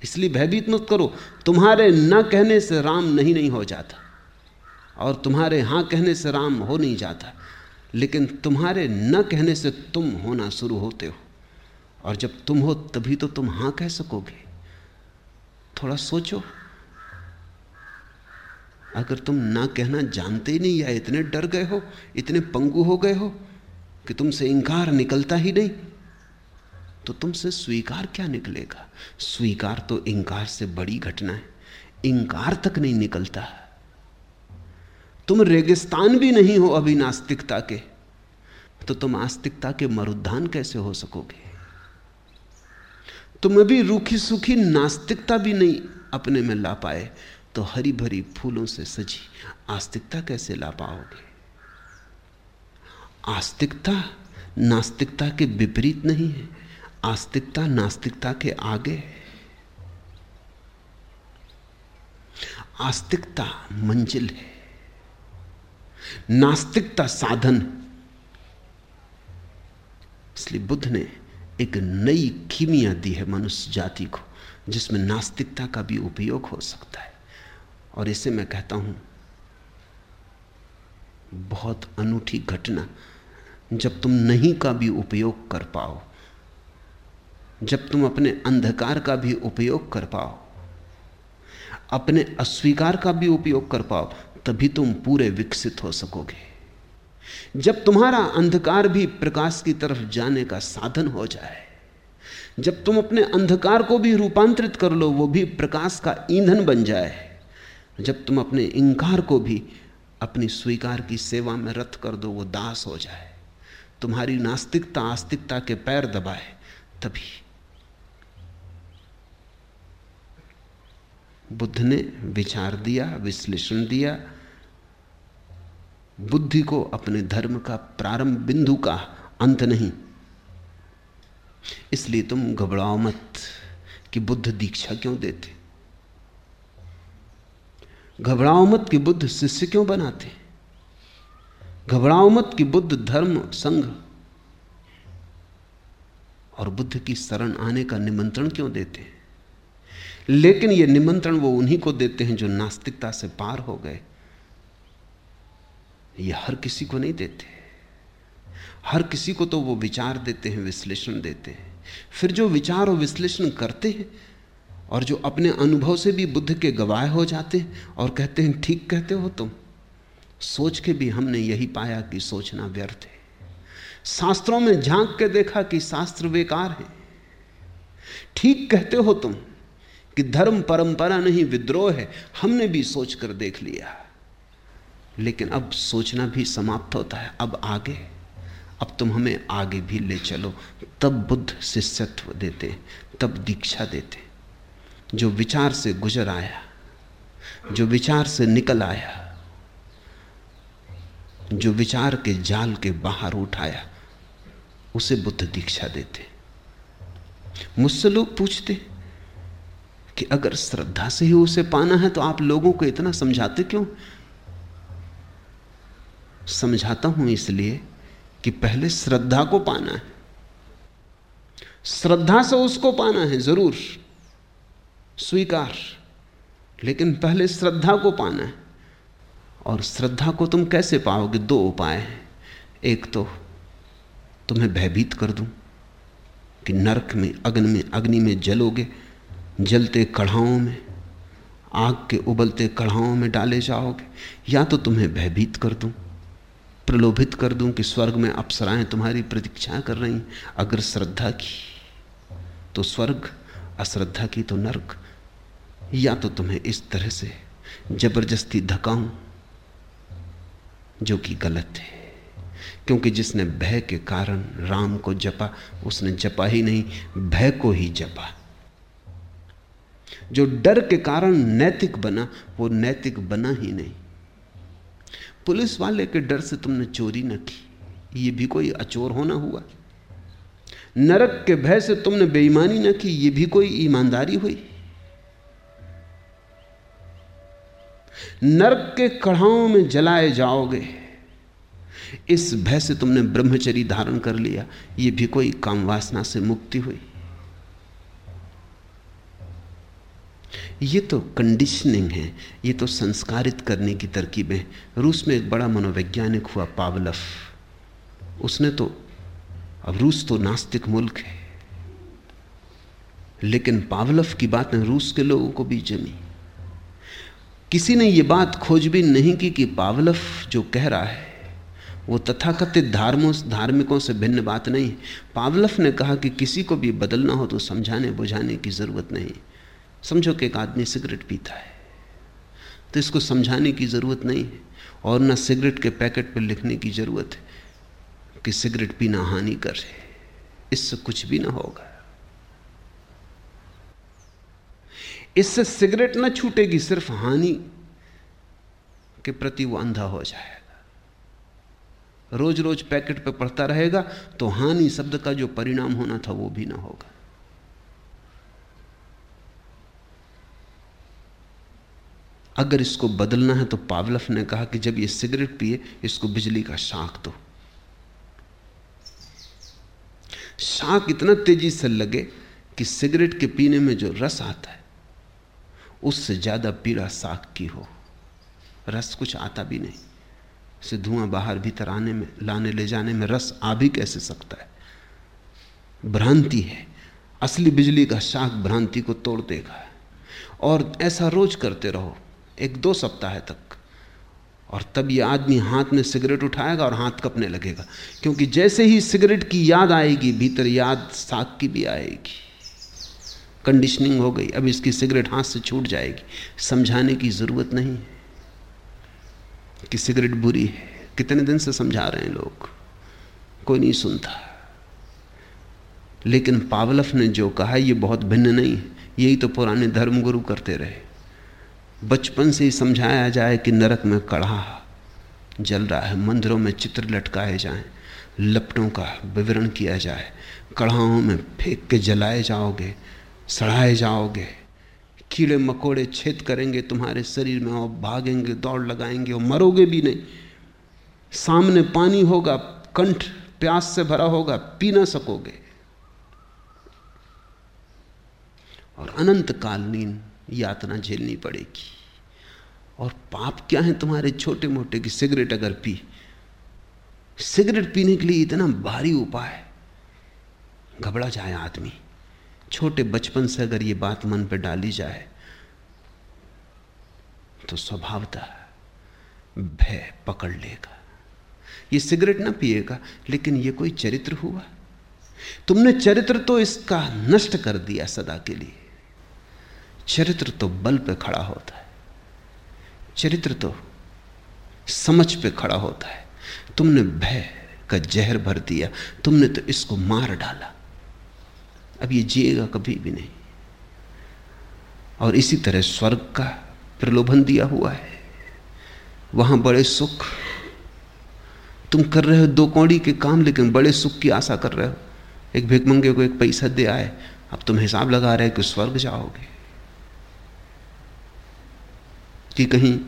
इसलिए भयभीत मत करो। तुम्हारे न कहने से राम नहीं नहीं हो जाता और तुम्हारे हाँ कहने से राम हो नहीं जाता, लेकिन तुम्हारे न कहने से तुम होना शुरू होते हो। और जब तुम हो, तभी तो तुम हाँ कह सकोगे। थोड़ा सोचो। अगर तुम ना कहना जानते ही नहीं या इतने डर गए हो, इतने पंगु हो गए हो कि तुमसे इंकार निकलता ही नहीं तो तुमसे स्वीकार क्या निकलेगा? स्वीकार तो इंकार से बड़ी घटना है। इंकार तक नहीं निकलता। तुम रेगिस्तान भी नहीं हो अभी नास्तिकता के तो तुम आस्तिकता के मरुद्धान कैसे हो सकोगे? तुम अभी रूखी सूखी नास्तिकता भी नहीं अपने में ला पाए। तो हरी भरी फूलों से सजी आस्तिकता कैसे ला पाओगे? आस्तिकता नास्तिकता के विपरीत नहीं है। आस्तिकता नास्तिकता के आगे आस्तिकता मंजिल है। नास्तिकता साधन इसलिए बुद्ध ने एक नई कीमिया दी है मनुष्य जाति को, जिसमें नास्तिकता का भी उपयोग हो सकता है। और इसे मैं कहता हूँ, बहुत अनूठी घटना, जब तुम नहीं का भी उपयोग कर पाओ, जब तुम अपने अंधकार का भी उपयोग कर पाओ, अपने अस्वीकार का भी उपयोग कर पाओ, तभी तुम पूरे विकसित हो सकोगे। जब तुम्हारा अंधकार भी प्रकाश की तरफ़ जाने का साधन हो जाए, जब तुम अपने अंधकार को भी रूपांतरित कर लो, वो भी प्रकाश का ईंधन बन जाए जब तुम अपने इंकार को भी अपनी स्वीकार की सेवा में रत कर दो, वो दास हो जाए। तुम्हारी नास्तिकता आस्तिकता के पैर दबाए, तभी बुद्ध ने विचार दिया, विश्लेषण दिया। बुद्धि को अपने धर्म का प्रारंभ बिंदु का अंत नहीं। इसलिए तुम घबराओ मत कि बुद्ध दीक्षा क्यों देते? घबराओ मत कि बुद्ध शिष्य क्यों बनाते? घबराओ मत कि बुद्ध धर्म संघ। और बुद्ध की शरण आने का निमंत्रण क्यों देते? हैं लेकिन यह निमंत्रण वो उन्हीं को देते हैं जो नास्तिकता से पार हो गए। ये हर किसी को नहीं देते। हर किसी को तो वो विचार देते हैं, विश्लेषण देते हैं। फिर जो विचार और विश्लेषण करते हैं और जो अपने अनुभव से भी बुद्ध के गवाह हो जाते हैं और कहते हैं, ठीक कहते हो तुम। सोच के भी हमने यही पाया कि सोचना व्यर्थ है। शास्त्रों में झाँक के देखा कि शास्त्र बेकार है। ठीक कहते हो तुम कि धर्म परंपरा नहीं, विद्रोह है। हमने भी सोचकर देख लिया। लेकिन अब सोचना भी समाप्त होता है। अब आगे, अब तुम हमें आगे भी ले चलो। तब बुद्ध शिष्यत्व देते, तब दीक्षा देते। जो विचार से गुजर आया, जो विचार से निकल आया, जो विचार के जाल के बाहर उठाया, उसे बुद्ध दीक्षा देते। मुझसे लोग पूछते कि अगर श्रद्धा से ही उसे पाना है तो आप लोगों को इतना समझाते क्यों? समझाता हूँ इसलिए कि पहले श्रद्धा को पाना है। श्रद्धा से उसको पाना है, ज़रूर। स्वीकार। लेकिन पहले श्रद्धा को पाना है। और श्रद्धा को तुम कैसे पाओगे? दो उपाय हैं। एक तो तुम्हें भयभीत कर दूँ कि नरक में, अग्नि में अग्नि में जलोगे, जलते कढ़ाओं में, आग के उबलते कढ़ाओं में डाले जाओगे। या तो तुम्हें भयभीत कर दूँ, प्रलोभित कर दूँ कि स्वर्ग में अप्सराएँ तुम्हारी प्रतीक्षा कर रही अगर श्रद्धा की तो स्वर्ग, अश्रद्धा की तो नरक। या तो तुम्हें इस तरह से ज़बरदस्ती धकाऊं, जो कि गलत है। क्योंकि जिसने भय के कारण राम को जपा, उसने जपा ही नहीं, भय को ही जपा। जो डर के कारण नैतिक बना, वो नैतिक बना ही नहीं। पुलिस वाले के डर से तुमने चोरी न की, ये भी कोई अचोर होना हुआ। नरक के भय से तुमने बेईमानी न की, ये भी कोई ईमानदारी हुई। नरक के कढ़ाओं में जलाए जाओगे। इस भय से तुमने ब्रह्मचरी धारण कर लिया। ये भी कोई काम वासना से मुक्ति हुई। ये तो कंडीशनिंग है। ये तो संस्कारित करने की तरकीबें रूस में एक बड़ा मनोवैज्ञानिक हुआ पावलफ। उसने तो अब रूस तो नास्तिक मुल्क है। लेकिन पावलफ की बातें रूस के लोगों को भी जमी। किसी ने यह बात खोजबीन नहीं की कि पावलफ जो कह रहा है, वो तथाकथित धार्मों, धार्मिकों से भिन्न बात नहीं। पावलफ ने कहा कि किसी को भी बदलना हो तो समझाने, बुझाने की ज़रूरत नहीं। समझो कि एक आदमी सिगरेट पीता है तो इसको समझाने की ज़रूरत नहीं और ना सिगरेट के पैकेट पर लिखने की ज़रूरत है कि सिगरेट पीना हानि कर इससे कुछ भी ना होगा। इससे सिगरेट ना छूटेगी, सिर्फ़ हानि के प्रति वो अंधा हो जाएगा। रोज रोज पैकेट पे पढ़ता रहेगा तो हानि शब्द का जो परिणाम होना था वो भी ना होगा। अगर इसको बदलना है तो पावलफ ने कहा कि जब ये सिगरेट पिए, इसको बिजली का शाख दो। शाख इतना तेज़ी से लगे कि सिगरेट के पीने में जो रस आता है उससे ज़्यादा पीड़ा साख की हो। रस कुछ आता भी नहीं। से धुआँ बाहर भीतर आने में, लाने, ले जाने में रस आ भी कैसे सकता है? भ्रांति है। असली बिजली का शाख भ्रांति को तोड़ देगा। और ऐसा रोज करते रहो, एक दो सप्ताह तक। और तब ये आदमी हाथ में सिगरेट उठाएगा और हाथ कपने लगेगा। क्योंकि जैसे ही सिगरेट की याद आएगी, भीतर याद साग की भी आएगी। कंडीशनिंग हो गई, अब इसकी सिगरेट हाथ से छूट जाएगी। समझाने की ज़रूरत नहीं कि सिगरेट बुरी है। कितने दिन से समझा रहे हैं लोग? कोई नहीं सुनता। लेकिन पावलफ ने जो कहा, ये बहुत भिन्न नहीं है। यही तो पुराने धर्मगुरु करते रहे। बचपन से ही समझाया जाए कि नरक में कड़ा जल रहा है, मंदिरों में चित्र लटकाए जाएँ, लपटों का विवरण किया जाए कढ़ाओं में फेंक के जलाए जाओगे सड़ाए जाओगे। कीड़े मकोड़े छेद करेंगे, तुम्हारे शरीर में और भागेंगे, दौड़ लगाएँगे और मरोगे भी नहीं। सामने पानी होगा, कंठ प्यास से भरा होगा, पी ना सकोगे। और अनंत कालीन यातना झेलनी पड़ेगी। और पाप क्या है तुम्हारे छोटे मोटे की सिगरेट अगर पी? सिगरेट पीने के लिए इतना भारी उपाय। घबरा जाए आदमी। छोटे बचपन से अगर ये बात मन पर डाली जाए तो स्वभावतः भय पकड़ लेगा। ये सिगरेट ना पिएगा, लेकिन ये कोई चरित्र हुआ? तुमने चरित्र तो इसका नष्ट कर दिया सदा के लिए। चरित्र तो बल पे खड़ा होता है। चरित्र तो समझ पे खड़ा होता है। तुमने भय का जहर भर दिया, तुमने तो इसको मार डाला। अब ये जिएगा कभी भी नहीं। और इसी तरह स्वर्ग का प्रलोभन दिया हुआ है। वहाँ बड़े सुख। तुम कर रहे हो दो कौड़ी के काम, लेकिन बड़े सुख की आशा कर रहे हो। एक भिकमंगे को एक पैसा दे आए। अब तुम हिसाब लगा रहे कि स्वर्ग जाओगे। कि कहीं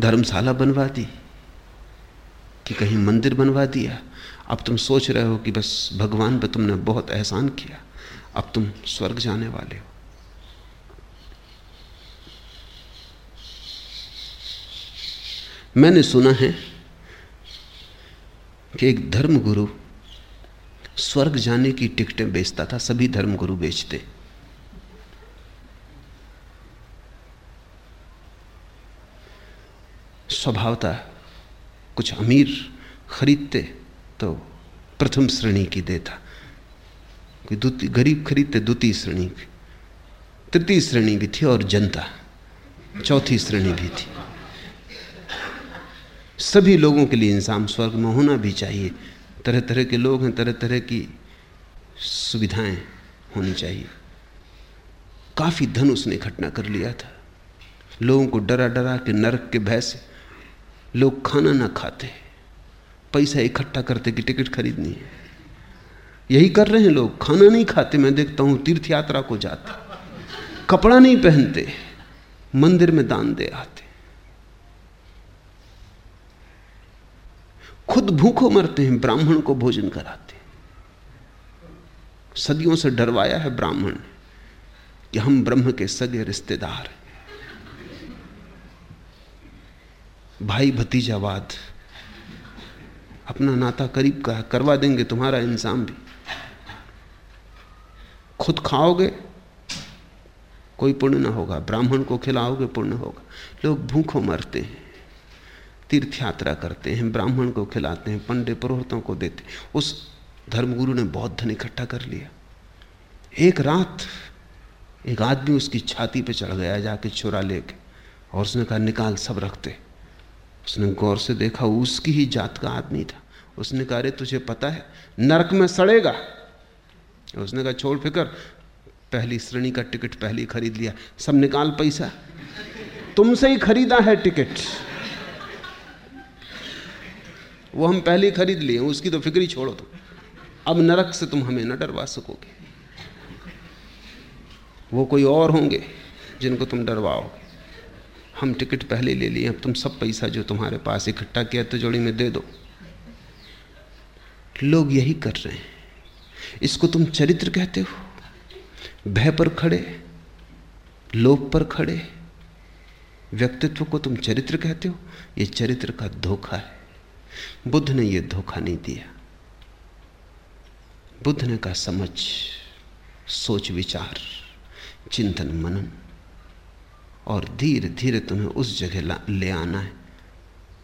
धर्मशाला बनवा दी, कि कहीं मंदिर बनवा दिया। अब तुम सोच रहे हो कि बस भगवान पर तुमने बहुत एहसान किया, अब तुम स्वर्ग जाने वाले हो। मैंने सुना है कि एक धर्मगुरु स्वर्ग जाने की टिकटें बेचता था, सभी धर्मगुरु बेचते। स्वभावता कुछ अमीर खरीदते तो प्रथम श्रेणी की देता कोई गरीब खरीदते द्वितीय श्रेणी की। तृतीय श्रेणी भी थी और जनता। चौथी श्रेणी भी थी। सभी लोगों के लिए इंसान स्वर्ग में होना भी चाहिए। तरह तरह के लोग हैं तरह तरह की सुविधाएँ होनी चाहिए। काफ़ी धन उसने इकट्ठा कर लिया था। लोगों को डरा डरा के, नरक के भय से लोग खाना ना खाते। पैसा इकट्ठा करते कि टिकट खरीदनी है। यही कर रहे हैं लोग, खाना नहीं खाते, मैं देखता हूँ तीर्थ यात्रा को जाते। कपड़ा नहीं पहनते, मंदिर में दान दे आते। खुद भूखों मरते हैं, ब्राह्मण को भोजन कराते। सदियों से डरवाया है ब्राह्मण ने कि हम ब्रह्म के सगे रिश्तेदार हैं। भाई भतीजावाद अपना नाता करीब का करवा देंगे, तुम्हारा इंसान भी। खुद खाओगे, कोई पुण्य ना होगा। ब्राह्मण को खिलाओगे, पुण्य होगा। लोग भूखों मरते हैं तीर्थ यात्रा करते हैं, ब्राह्मण को खिलाते हैं पंडे पुरोहितों को देते उस धर्मगुरु ने बहुत धन इकट्ठा कर लिया। एक रात, एक आदमी उसकी छाती पे चढ़ गया, जाके चुरा लेके, और उसने कहा, निकाल, सब रखते। उसने गौर से देखा, उसकी ही जात का आदमी था। उसने कहा, अरे, तुझे पता है, नरक में सड़ेगा। उसने कहा, छोड़ फिकर, पहली श्रेणी का टिकट पहली खरीद लिया, सब निकाल पैसा। तुमसे ही खरीदा है टिकट। वो हम पहले खरीद लिए, उसकी तो फ़िक्र ही छोड़ो तुम। अब नरक से तुम हमें न डरवा सकोगे। वो कोई और होंगे जिनको तुम डरवाओगे। हम टिकट पहले ले लिए, अब तुम सब पैसा जो तुम्हारे पास इकट्ठा किया तो जोड़ी में दे दो। लोग यही कर रहे हैं। इसको तुम चरित्र कहते हो? भय पर खड़े, लोभ पर खड़े, व्यक्तित्व को तुम चरित्र कहते हो? यह चरित्र का धोखा है। बुद्ध ने यह धोखा नहीं दिया। बुद्ध ने कहा, समझ, सोच, विचार, चिंतन, मनन, और धीरे धीरे तुम्हें उस जगह ले आना है,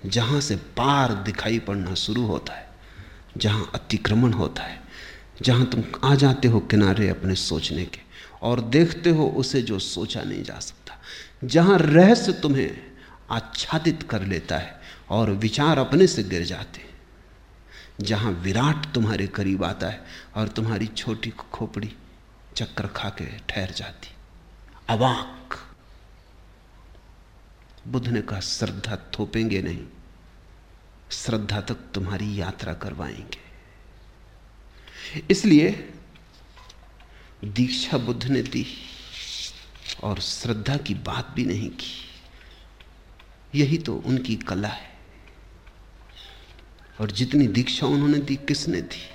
जहाँ से पार दिखाई पड़ना शुरू होता है। जहाँ अतिक्रमण होता है, जहाँ तुम आ जाते हो किनारे अपने सोचने के और देखते हो उसे जो सोचा नहीं जा सकता। जहाँ रहस्य तुम्हें आच्छादित कर लेता है और विचार अपने से गिर जाते जहाँ विराट तुम्हारे करीब आता है और तुम्हारी छोटी खोपड़ी चक्कर खा के ठहर जाती। अवाक। बुद्ध ने कहा, श्रद्धा थोपेंगे नहीं। श्रद्धा तक तुम्हारी यात्रा करवाएँगे। इसलिए दीक्षा बुद्ध ने दी और श्रद्धा की बात भी नहीं की। यही तो उनकी कला है। और जितनी दीक्षा उन्होंने दी, किसने दी?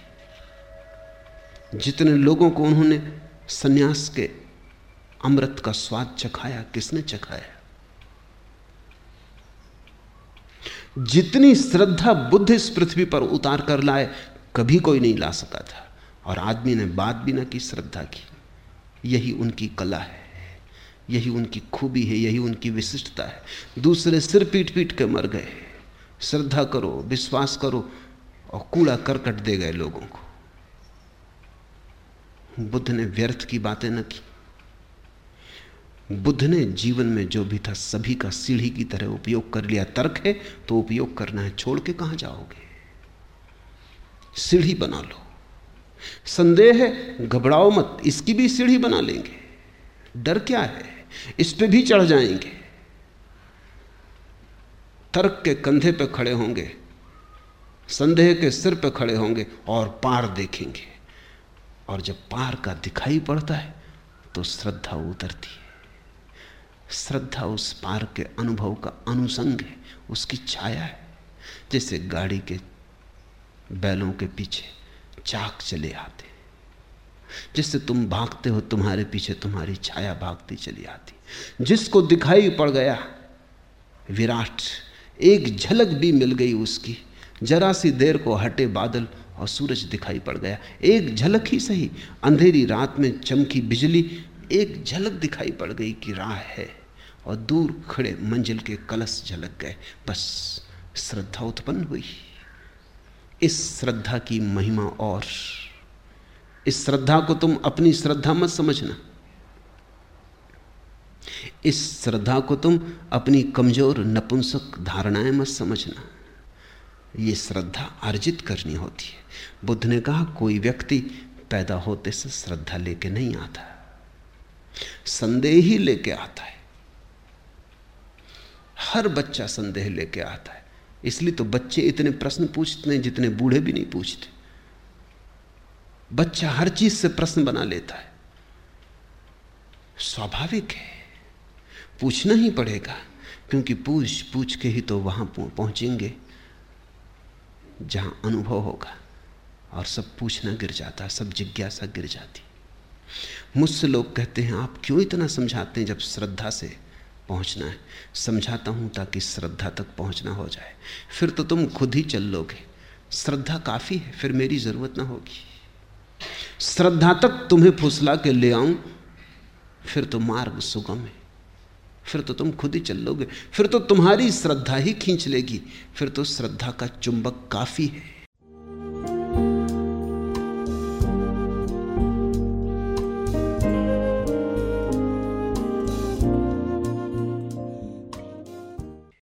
जितने लोगों को उन्होंने सन्यास के अमृत का स्वाद चखाया, किसने चखाया? जितनी श्रद्धा बुद्ध इस पृथ्वी पर उतार कर लाए, कभी कोई नहीं ला सका था। और आदमी ने बात भी ना की, श्रद्धा की। यही उनकी कला है, यही उनकी खूबी है, यही उनकी विशिष्टता है। दूसरे सिर पीट पीट के मर गए। श्रद्धा करो, विश्वास करो और कूड़ा करकट दे गए लोगों को। बुद्ध ने व्यर्थ की बातें न की। बुद्ध ने जीवन में जो भी था, सभी का सीढ़ी की तरह उपयोग कर लिया। तर्क है तो उपयोग करना है। छोड़ के कहाँ जाओगे? सीढ़ी बना लो। संदेह है, घबराओ मत, इसकी भी सीढ़ी बना लेंगे। डर क्या है? इस पे भी चढ़ जाएँगे। तर्क के कंधे पे खड़े होंगे, संदेह के सिर पे खड़े होंगे और पार देखेंगे। और जब पार का दिखाई पड़ता है तो श्रद्धा उतरती श्रद्धा उस पार के अनुभव का अनुसंग है, उसकी छाया है। जैसे गाड़ी के बैलों के पीछे चाक चले आते जिससे तुम भागते हो, तुम्हारे पीछे तुम्हारी छाया भागती चली आती। जिसको दिखाई पड़ गया, विराट, एक झलक भी मिल गई उसकी। जरा सी देर को हटे बादल और सूरज दिखाई पड़ गया। एक झलक ही सही, अंधेरी रात में चमकी बिजली, एक झलक दिखाई पड़ गई कि राह है। और दूर खड़े मंजिल के कलश झलक गए। बस श्रद्धा उत्पन्न हुई। इस श्रद्धा की महिमा और। इस श्रद्धा को तुम अपनी श्रद्धा मत समझना। इस श्रद्धा को तुम अपनी कमज़ोर, नपुंसक धारणाएँ मत समझना। ये श्रद्धा अर्जित करनी होती है। बुद्ध ने कहा, कोई व्यक्ति पैदा होते से श्रद्धा लेके नहीं आता। संदेह ही लेके आता है। हर बच्चा संदेह लेके आता है। इसलिए तो बच्चे इतने प्रश्न पूछते हैं जितने बूढ़े भी नहीं पूछते। बच्चा हर चीज़ से प्रश्न बना लेता है। स्वाभाविक है। पूछना ही पड़ेगा, क्योंकि पूछ पूछ के ही तो वहाँ पहुँचेंगे, जहाँ अनुभव होगा, और सब पूछना गिर जाता है सब जिज्ञासा गिर जाती। मुझसे लोग कहते हैं, आप क्यों इतना समझाते हैं जब श्रद्धा से पहुँचना है। समझाता हूँ ताकि श्रद्धा तक पहुँचना हो जाए। फिर तो तुम खुद ही चल लोगे। श्रद्धा काफ़ी है, फिर मेरी ज़रूरत ना होगी। श्रद्धा तक तुम्हें फुसला के ले आऊँ, फिर तो मार्ग सुगम है। फिर तो तुम खुद ही चल लोगे। फिर तो तुम्हारी श्रद्धा ही खींच लेगी। फिर तो श्रद्धा का चुंबक काफ़ी है।